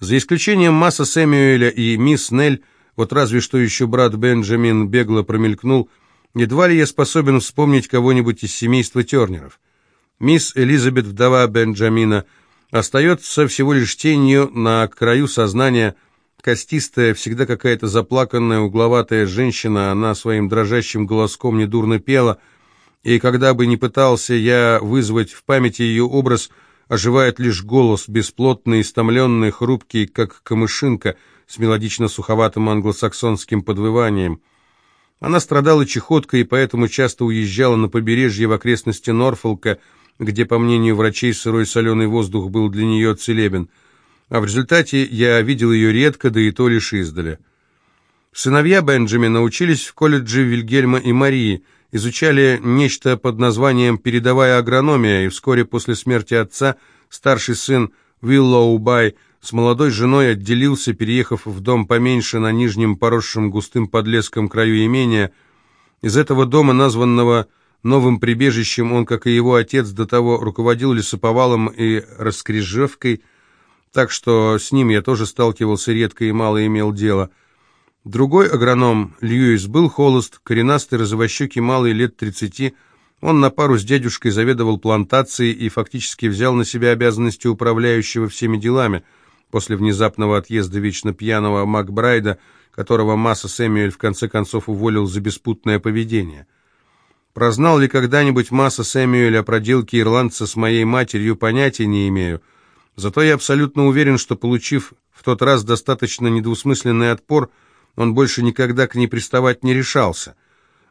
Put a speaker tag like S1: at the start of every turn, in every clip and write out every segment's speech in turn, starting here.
S1: За исключением Масса Сэмюэля и мисс Нель, вот разве что еще брат Бенджамин бегло промелькнул, едва ли я способен вспомнить кого-нибудь из семейства Тернеров. Мисс Элизабет, вдова Бенджамина, остается всего лишь тенью на краю сознания, костистая, всегда какая-то заплаканная, угловатая женщина, она своим дрожащим голоском недурно пела, и когда бы ни пытался я вызвать в памяти ее образ – оживает лишь голос, бесплотный, истомленный, хрупкий, как камышинка, с мелодично-суховатым англосаксонским подвыванием. Она страдала чехоткой и поэтому часто уезжала на побережье в окрестности Норфолка, где, по мнению врачей, сырой соленый воздух был для нее целебен. А в результате я видел ее редко, да и то лишь издали. Сыновья Бенджамина учились в колледже Вильгельма и Марии – изучали нечто под названием «передовая агрономия», и вскоре после смерти отца старший сын Уиллоу Бай с молодой женой отделился, переехав в дом поменьше на нижнем поросшем густым подлеском краю имения. Из этого дома, названного новым прибежищем, он, как и его отец, до того руководил лесоповалом и раскрежевкой, так что с ним я тоже сталкивался редко и мало имел дела – Другой агроном, Льюис, был холост, коренастый, розовощекий, малый, лет 30. Он на пару с дядюшкой заведовал плантацией и фактически взял на себя обязанности управляющего всеми делами после внезапного отъезда вечно пьяного Макбрайда, которого Масса Сэмюэль в конце концов уволил за беспутное поведение. Прознал ли когда-нибудь Масса Сэмюэль о проделке ирландца с моей матерью, понятия не имею. Зато я абсолютно уверен, что, получив в тот раз достаточно недвусмысленный отпор, он больше никогда к ней приставать не решался.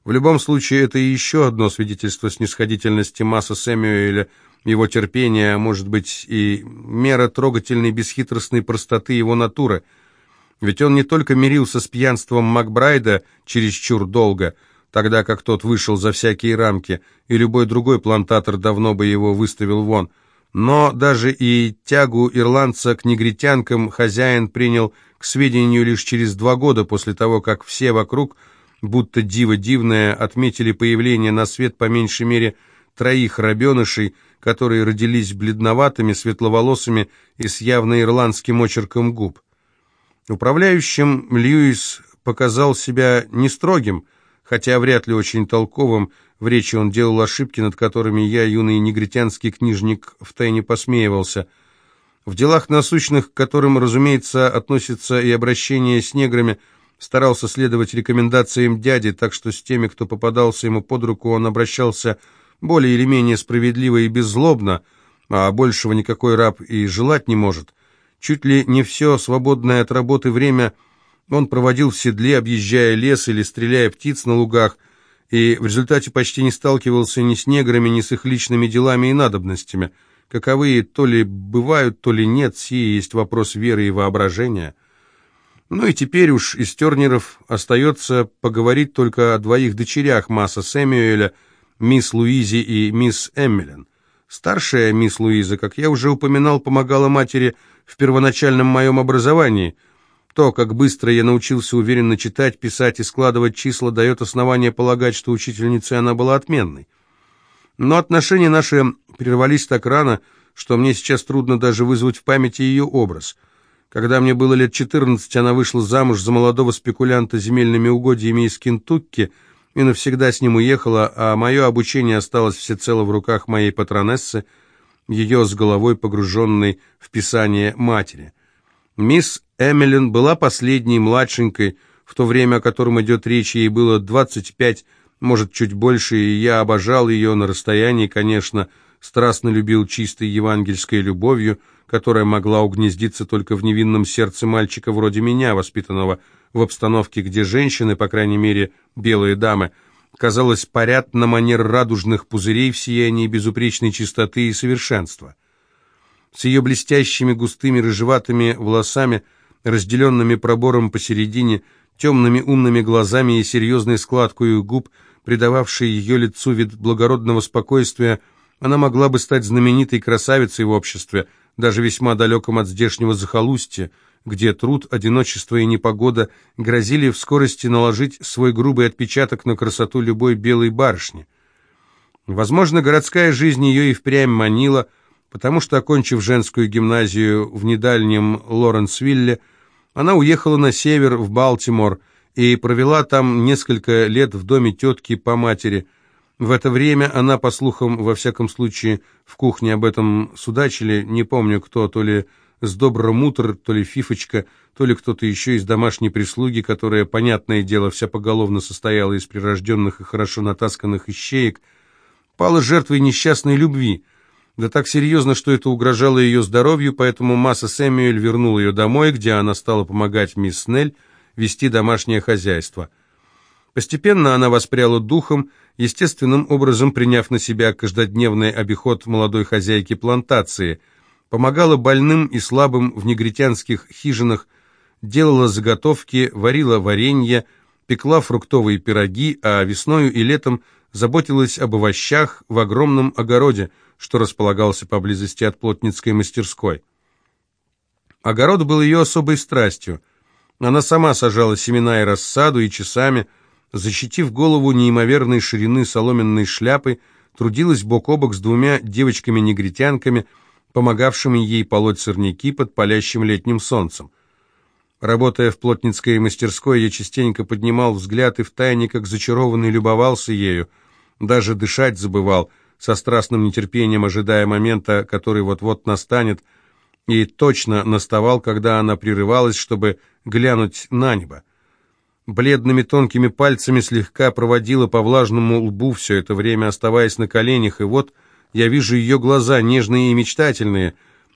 S1: В любом случае, это еще одно свидетельство снисходительности Масса Сэмюэля, его терпения, а может быть и мера трогательной бесхитростной простоты его натуры. Ведь он не только мирился с пьянством Макбрайда чересчур долго, тогда как тот вышел за всякие рамки, и любой другой плантатор давно бы его выставил вон, но даже и тягу ирландца к негритянкам хозяин принял к сведению лишь через два года после того, как все вокруг, будто диво дивное, отметили появление на свет по меньшей мере троих рабенышей, которые родились бледноватыми, светловолосыми и с явно ирландским очерком губ. Управляющим Льюис показал себя не строгим, хотя вряд ли очень толковым, в речи он делал ошибки, над которыми я, юный негритянский книжник, втайне посмеивался – в делах насущных, к которым, разумеется, относится и обращение с неграми, старался следовать рекомендациям дяди, так что с теми, кто попадался ему под руку, он обращался более или менее справедливо и беззлобно, а большего никакой раб и желать не может. Чуть ли не все свободное от работы время он проводил в седле, объезжая лес или стреляя птиц на лугах, и в результате почти не сталкивался ни с неграми, ни с их личными делами и надобностями – каковые то ли бывают, то ли нет, сие есть вопрос веры и воображения. Ну и теперь уж из Тернеров остается поговорить только о двоих дочерях Масса Сэмюэля, мисс Луизи и мисс Эммелин. Старшая мисс Луиза, как я уже упоминал, помогала матери в первоначальном моем образовании. То, как быстро я научился уверенно читать, писать и складывать числа, дает основание полагать, что учительницей она была отменной. Но отношения наши прервались так рано, что мне сейчас трудно даже вызвать в памяти ее образ. Когда мне было лет 14, она вышла замуж за молодого спекулянта земельными угодьями из Кентукки и навсегда с ним уехала, а мое обучение осталось всецело в руках моей патронессы, ее с головой погруженной в писание матери. Мисс Эмилин была последней, младшенькой, в то время, о котором идет речь, ей было 25 может, чуть больше, и я обожал ее на расстоянии, конечно, страстно любил чистой евангельской любовью, которая могла угнездиться только в невинном сердце мальчика вроде меня, воспитанного в обстановке, где женщины, по крайней мере, белые дамы, казалось, парят на манер радужных пузырей в сиянии безупречной чистоты и совершенства. С ее блестящими густыми рыжеватыми волосами, разделенными пробором посередине, темными умными глазами и серьезной складкой губ – придававшей ее лицу вид благородного спокойствия, она могла бы стать знаменитой красавицей в обществе, даже весьма далеком от здешнего захолустья, где труд, одиночество и непогода грозили в скорости наложить свой грубый отпечаток на красоту любой белой барышни. Возможно, городская жизнь ее и впрямь манила, потому что, окончив женскую гимназию в недальнем Лоренсвилле, она уехала на север, в Балтимор, и провела там несколько лет в доме тетки по матери. В это время она, по слухам, во всяком случае, в кухне об этом судачили, не помню кто, то ли с добромутр, то ли фифочка, то ли кто-то еще из домашней прислуги, которая, понятное дело, вся поголовно состояла из прирожденных и хорошо натасканных ищеек, пала жертвой несчастной любви. Да так серьезно, что это угрожало ее здоровью, поэтому Масса Сэмюэль вернул ее домой, где она стала помогать мисс Снель вести домашнее хозяйство. Постепенно она воспряла духом, естественным образом приняв на себя каждодневный обиход молодой хозяйки плантации, помогала больным и слабым в негритянских хижинах, делала заготовки, варила варенье, пекла фруктовые пироги, а весною и летом заботилась об овощах в огромном огороде, что располагался поблизости от плотницкой мастерской. Огород был ее особой страстью. Она сама сажала семена и рассаду, и часами, защитив голову неимоверной ширины соломенной шляпы, трудилась бок о бок с двумя девочками-негритянками, помогавшими ей полоть сорняки под палящим летним солнцем. Работая в плотницкой мастерской, я частенько поднимал взгляд и втайне, как зачарованный, любовался ею, даже дышать забывал, со страстным нетерпением ожидая момента, который вот-вот настанет, и точно наставал, когда она прерывалась, чтобы глянуть на небо. Бледными тонкими пальцами слегка проводила по влажному лбу все это время, оставаясь на коленях, и вот я вижу ее глаза, нежные и мечтательные,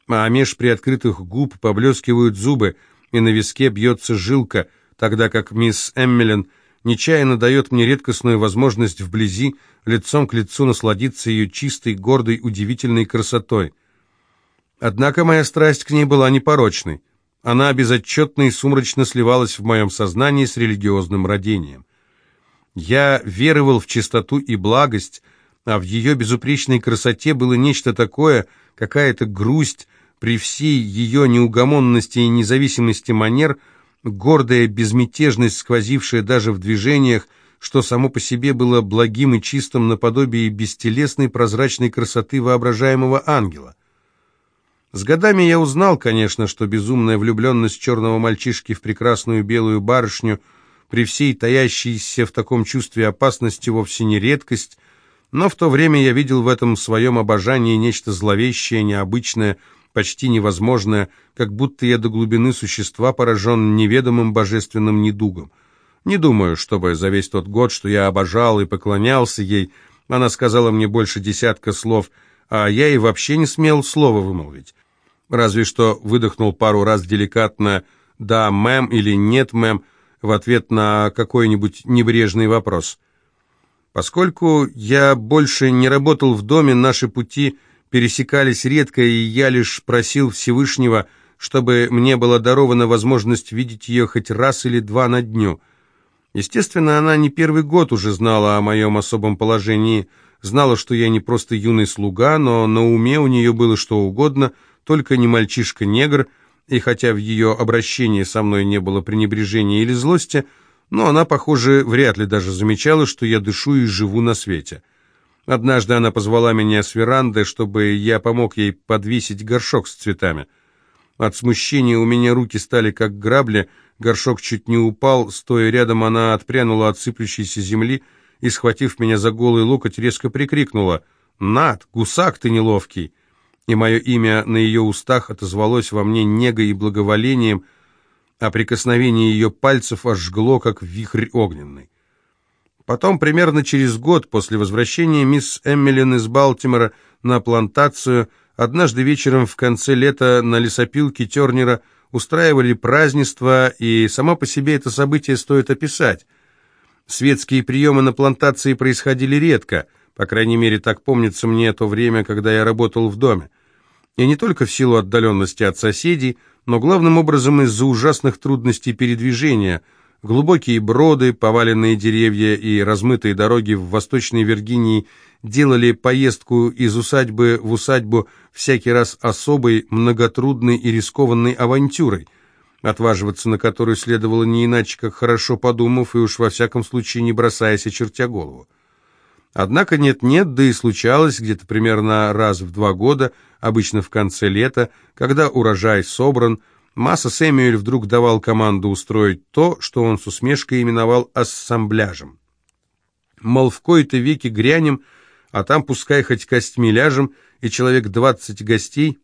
S1: а меж приоткрытых губ поблескивают зубы, и на виске бьется жилка, тогда как мисс Эммелин нечаянно дает мне редкостную возможность вблизи, лицом к лицу насладиться ее чистой, гордой, удивительной красотой. Однако моя страсть к ней была непорочной. Она безотчетно и сумрачно сливалась в моем сознании с религиозным родением. Я веровал в чистоту и благость, а в ее безупречной красоте было нечто такое, какая-то грусть, при всей ее неугомонности и независимости манер, гордая безмятежность, сквозившая даже в движениях, что само по себе было благим и чистым наподобие бестелесной прозрачной красоты воображаемого ангела. С годами я узнал, конечно, что безумная влюбленность черного мальчишки в прекрасную белую барышню при всей таящейся в таком чувстве опасности вовсе не редкость, но в то время я видел в этом своем обожании нечто зловещее, необычное, почти невозможное, как будто я до глубины существа поражен неведомым божественным недугом. Не думаю, чтобы за весь тот год, что я обожал и поклонялся ей, она сказала мне больше десятка слов, а я и вообще не смел слова вымолвить. Разве что выдохнул пару раз деликатно «да, мэм» или «нет, мэм» в ответ на какой-нибудь небрежный вопрос. Поскольку я больше не работал в доме, наши пути – пересекались редко, и я лишь просил Всевышнего, чтобы мне была дарована возможность видеть ее хоть раз или два на дню. Естественно, она не первый год уже знала о моем особом положении, знала, что я не просто юный слуга, но на уме у нее было что угодно, только не мальчишка-негр, и хотя в ее обращении со мной не было пренебрежения или злости, но она, похоже, вряд ли даже замечала, что я дышу и живу на свете. Однажды она позвала меня с веранды, чтобы я помог ей подвесить горшок с цветами. От смущения у меня руки стали как грабли, горшок чуть не упал, стоя рядом она отпрянула от сыплющейся земли и, схватив меня за голый локоть, резко прикрикнула «Над, гусак ты неловкий!» И мое имя на ее устах отозвалось во мне негой и благоволением, а прикосновение ее пальцев аж жгло, как вихрь огненный. Потом, примерно через год после возвращения мисс Эммелин из Балтимора на плантацию, однажды вечером в конце лета на лесопилке Тернера устраивали празднество, и само по себе это событие стоит описать. Светские приемы на плантации происходили редко, по крайней мере, так помнится мне то время, когда я работал в доме. И не только в силу отдаленности от соседей, но главным образом из-за ужасных трудностей передвижения – Глубокие броды, поваленные деревья и размытые дороги в Восточной Виргинии делали поездку из усадьбы в усадьбу всякий раз особой, многотрудной и рискованной авантюрой, отваживаться на которую следовало не иначе, как хорошо подумав и уж во всяком случае не бросаясь, очертя голову. Однако нет-нет, да и случалось где-то примерно раз в два года, обычно в конце лета, когда урожай собран, Масса Сэмюэль вдруг давал команду устроить то, что он с усмешкой именовал ассамбляжем. Мол, в кои-то веки грянем, а там пускай хоть костьми ляжем, и человек двадцать гостей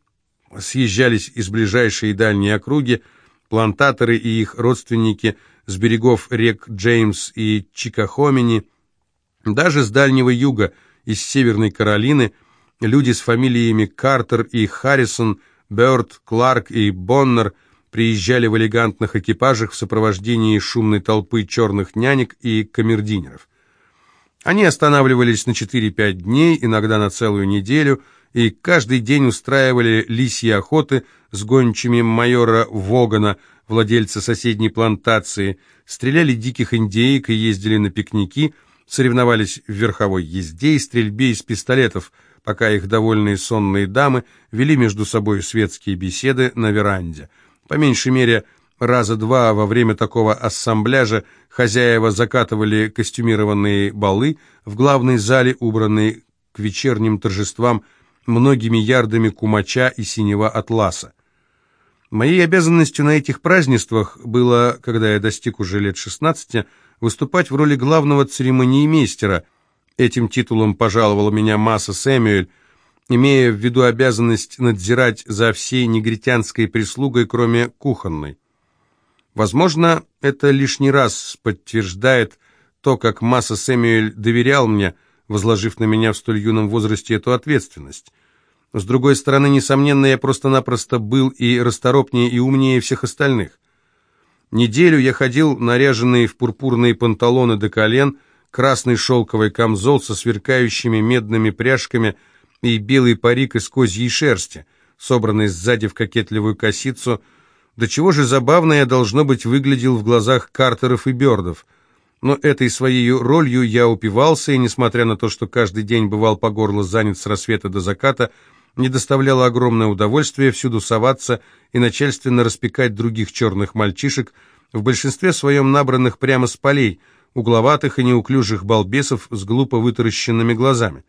S1: съезжались из ближайшей и дальней округи, плантаторы и их родственники с берегов рек Джеймс и Чикахомини, даже с Дальнего Юга, из Северной Каролины, люди с фамилиями Картер и Харрисон, Бёрд, Кларк и Боннер приезжали в элегантных экипажах в сопровождении шумной толпы черных нянек и камердинеров. Они останавливались на 4-5 дней, иногда на целую неделю, и каждый день устраивали лисьи охоты с гончими майора Вогана, владельца соседней плантации, стреляли диких индейок и ездили на пикники – соревновались в верховой езде и стрельбе из пистолетов, пока их довольные сонные дамы вели между собой светские беседы на веранде. По меньшей мере, раза два во время такого ассамбляжа хозяева закатывали костюмированные балы в главной зале, убранной к вечерним торжествам многими ярдами кумача и синего атласа. Моей обязанностью на этих празднествах было, когда я достиг уже лет шестнадцати, выступать в роли главного церемониймейстера. Этим титулом пожаловала меня Масса Сэмюэль, имея в виду обязанность надзирать за всей негритянской прислугой, кроме кухонной. Возможно, это лишний раз подтверждает то, как Масса Сэмюэль доверял мне, возложив на меня в столь юном возрасте эту ответственность. С другой стороны, несомненно, я просто-напросто был и расторопнее, и умнее всех остальных. Неделю я ходил, наряженный в пурпурные панталоны до колен, красный шелковый камзол со сверкающими медными пряжками и белый парик из козьей шерсти, собранный сзади в кокетливую косицу. До чего же забавно я, должно быть, выглядел в глазах Картеров и Бёрдов. Но этой своей ролью я упивался, и, несмотря на то, что каждый день бывал по горло занят с рассвета до заката, не доставляло огромное удовольствие всюду соваться и начальственно распекать других черных мальчишек, в большинстве своем набранных прямо с полей, угловатых и неуклюжих балбесов с глупо вытаращенными глазами.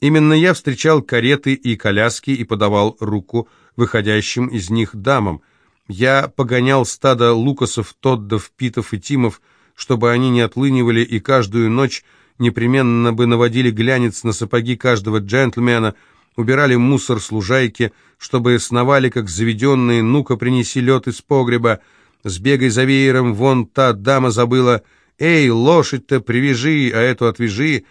S1: Именно я встречал кареты и коляски и подавал руку выходящим из них дамам. Я погонял стадо лукасов, тоддов, питов и тимов, чтобы они не отлынивали и каждую ночь непременно бы наводили глянец на сапоги каждого джентльмена – убирали мусор с лужайки, чтобы сновали, как заведенные, ну-ка, принеси лед из погреба, сбегай за веером, вон та дама забыла, эй, лошадь-то привяжи, а эту отвяжи.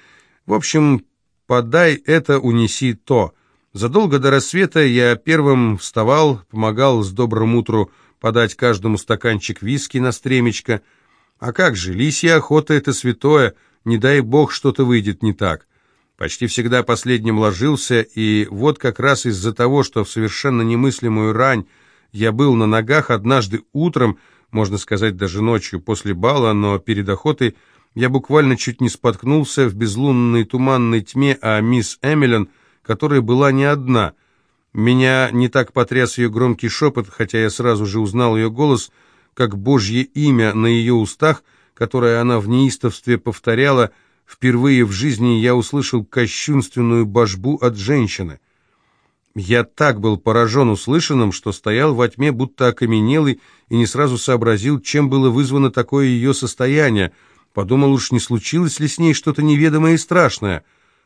S1: В общем, подай это, унеси то. Задолго до рассвета я первым вставал, помогал с добрым утру подать каждому стаканчик виски на стремечко. А как же, лисья охота — это святое, не дай бог что-то выйдет не так. Почти всегда последним ложился, и вот как раз из-за того, что в совершенно немыслимую рань я был на ногах однажды утром, можно сказать, даже ночью после бала, но перед охотой я буквально чуть не споткнулся в безлунной туманной тьме, а мисс Эмилен, которая была не одна. Меня не так потряс ее громкий шепот, хотя я сразу же узнал ее голос, как божье имя на ее устах, которое она в неистовстве повторяла — Впервые в жизни я услышал кощунственную божбу от женщины. Я так был поражен услышанным, что стоял во тьме, будто окаменелый, и не сразу сообразил, чем было вызвано такое ее состояние. Подумал, уж не случилось ли с ней что-то неведомое и страшное.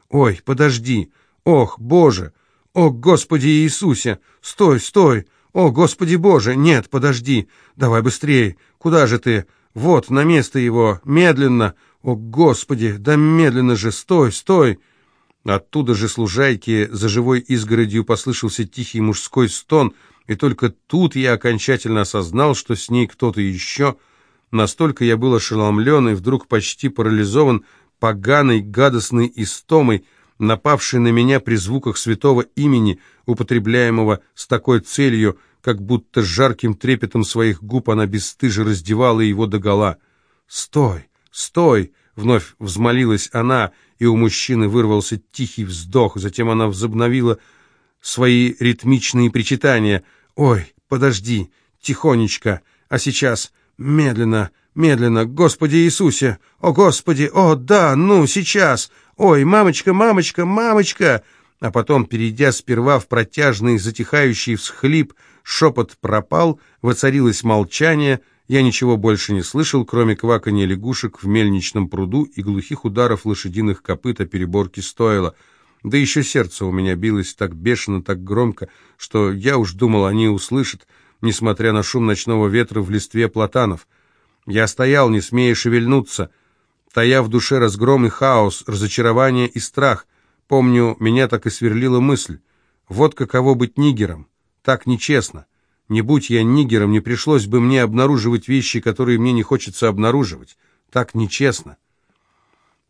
S1: «Ой, подожди! Ох, Боже! О, Господи Иисусе! Стой, стой! О, Господи Боже! Нет, подожди! Давай быстрее! Куда же ты? Вот, на место его! Медленно! «О, Господи! Да медленно же! Стой, стой!» Оттуда же с за живой изгородью послышался тихий мужской стон, и только тут я окончательно осознал, что с ней кто-то еще. Настолько я был ошеломлен и вдруг почти парализован поганой, гадостной истомой, напавшей на меня при звуках святого имени, употребляемого с такой целью, как будто жарким трепетом своих губ она бесстыже раздевала его догола. «Стой! «Стой!» — вновь взмолилась она, и у мужчины вырвался тихий вздох. Затем она возобновила свои ритмичные причитания. «Ой, подожди! Тихонечко! А сейчас! Медленно! Медленно. «Господи Иисусе! О, Господи! О, да! Ну, сейчас! Ой, мамочка, мамочка, мамочка!» А потом, перейдя сперва в протяжный, затихающий всхлип, шепот пропал, воцарилось молчание, я ничего больше не слышал, кроме кваканья лягушек в мельничном пруду и глухих ударов лошадиных копыт о переборке стойла. Да еще сердце у меня билось так бешено, так громко, что я уж думал, они услышат, несмотря на шум ночного ветра в листве платанов. Я стоял, не смея шевельнуться, тая в душе разгром и хаос, разочарование и страх. Помню, меня так и сверлила мысль. Вот каково быть нигером. Так нечестно. Не будь я нигером, не пришлось бы мне обнаруживать вещи, которые мне не хочется обнаруживать. Так нечестно.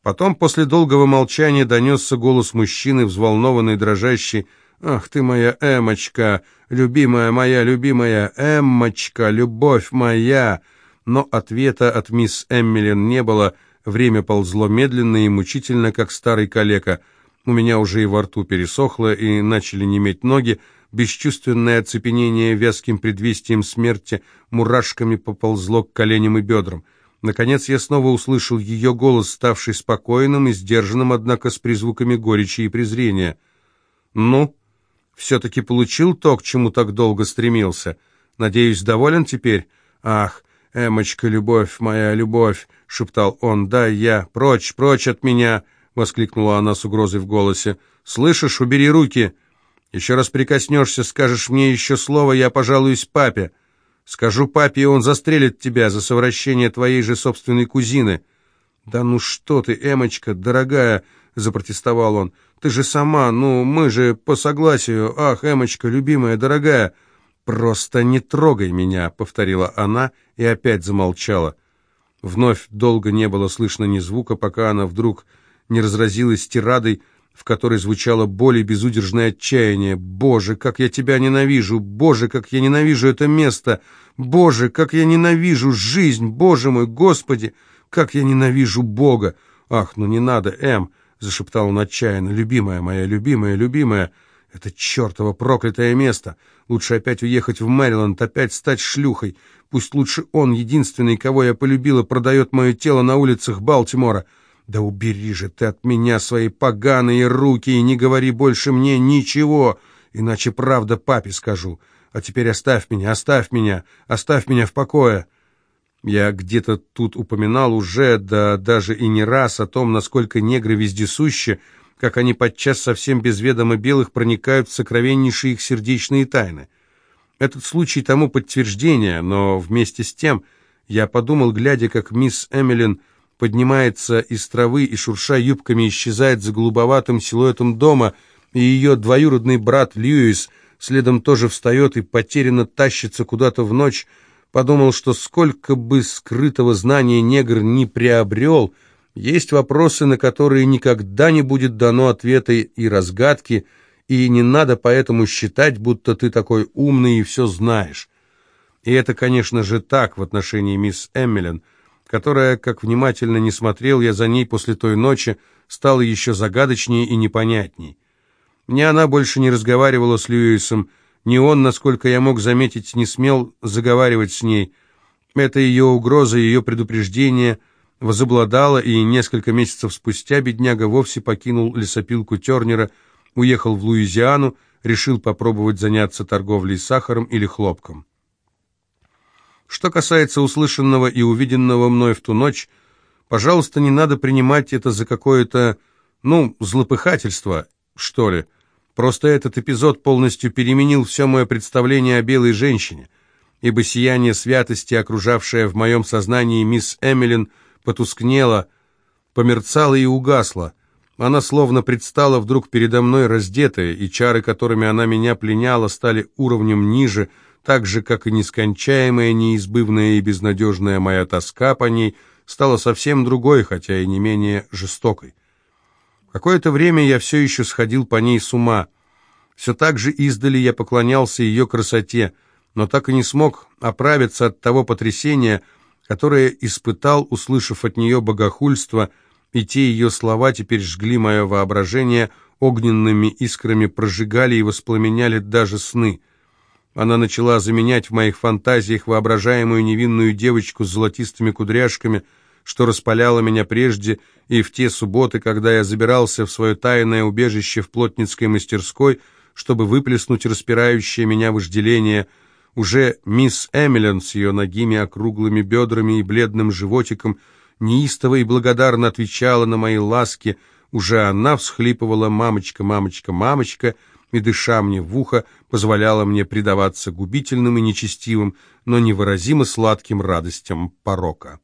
S1: Потом, после долгого молчания, донесся голос мужчины, взволнованный, дрожащий. «Ах ты моя Эмочка, любимая моя, любимая Эммочка, любовь моя!» но ответа от мисс Эммилин не было, время ползло медленно и мучительно, как старый калека. У меня уже и во рту пересохло, и начали неметь ноги, бесчувственное оцепенение вязким предвестием смерти мурашками поползло к коленям и бедрам. Наконец я снова услышал ее голос, ставший спокойным и сдержанным, однако с призвуками горечи и презрения. «Ну, все-таки получил то, к чему так долго стремился. Надеюсь, доволен теперь? Ах, «Эмочка, любовь моя, любовь!» — шептал он. «Да, я! Прочь, прочь от меня!» — воскликнула она с угрозой в голосе. «Слышишь, убери руки! Еще раз прикоснешься, скажешь мне еще слово, я пожалуюсь папе. Скажу папе, и он застрелит тебя за совращение твоей же собственной кузины». «Да ну что ты, Эмочка, дорогая!» — запротестовал он. «Ты же сама, ну, мы же по согласию. Ах, Эмочка, любимая, дорогая!» «Просто не трогай меня», — повторила она и опять замолчала. Вновь долго не было слышно ни звука, пока она вдруг не разразилась тирадой, в которой звучало боль и безудержное отчаяние. «Боже, как я тебя ненавижу! Боже, как я ненавижу это место! Боже, как я ненавижу жизнь! Боже мой, Господи, как я ненавижу Бога! Ах, ну не надо, Эм!» — зашептал он отчаянно. «Любимая моя, любимая, любимая!» Это чертово проклятое место. Лучше опять уехать в Мэриленд, опять стать шлюхой. Пусть лучше он, единственный, кого я полюбила, продает мое тело на улицах Балтимора. Да убери же ты от меня свои поганые руки и не говори больше мне ничего, иначе правда папе скажу. А теперь оставь меня, оставь меня, оставь меня в покое. Я где-то тут упоминал уже, да даже и не раз, о том, насколько негры вездесущи, как они подчас совсем без ведома белых проникают в сокровеннейшие их сердечные тайны. Этот случай тому подтверждение, но вместе с тем я подумал, глядя, как мисс Эмилин поднимается из травы и, шурша юбками, исчезает за голубоватым силуэтом дома, и ее двоюродный брат Льюис следом тоже встает и потерянно тащится куда-то в ночь, подумал, что сколько бы скрытого знания негр не приобрел — есть вопросы, на которые никогда не будет дано ответа и разгадки, и не надо поэтому считать, будто ты такой умный и все знаешь. И это, конечно же, так в отношении мисс Эммелин, которая, как внимательно не смотрел я за ней после той ночи, стала еще загадочнее и непонятней. Ни она больше не разговаривала с Льюисом, ни он, насколько я мог заметить, не смел заговаривать с ней. Это ее угроза, ее предупреждение — возобладала, и несколько месяцев спустя бедняга вовсе покинул лесопилку Тернера, уехал в Луизиану, решил попробовать заняться торговлей сахаром или хлопком. Что касается услышанного и увиденного мной в ту ночь, пожалуйста, не надо принимать это за какое-то, ну, злопыхательство, что ли. Просто этот эпизод полностью переменил все мое представление о белой женщине, ибо сияние святости, окружавшее в моем сознании мисс Эмилин, — потускнела, померцала и угасла. Она словно предстала вдруг передо мной раздетая, и чары, которыми она меня пленяла, стали уровнем ниже, так же, как и нескончаемая, неизбывная и безнадежная моя тоска по ней стала совсем другой, хотя и не менее жестокой. Какое-то время я все еще сходил по ней с ума. Все так же издали я поклонялся ее красоте, но так и не смог оправиться от того потрясения, которое испытал, услышав от нее богохульство, и те ее слова теперь жгли мое воображение, огненными искрами прожигали и воспламеняли даже сны. Она начала заменять в моих фантазиях воображаемую невинную девочку с золотистыми кудряшками, что распаляло меня прежде и в те субботы, когда я забирался в свое тайное убежище в плотницкой мастерской, чтобы выплеснуть распирающее меня вожделение. Уже мисс Эмилен с ее ногими округлыми бедрами и бледным животиком неистово и благодарно отвечала на мои ласки, уже она всхлипывала «мамочка, мамочка, мамочка», и, дыша мне в ухо, позволяла мне предаваться губительным и нечестивым, но невыразимо сладким радостям порока.